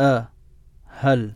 أ هل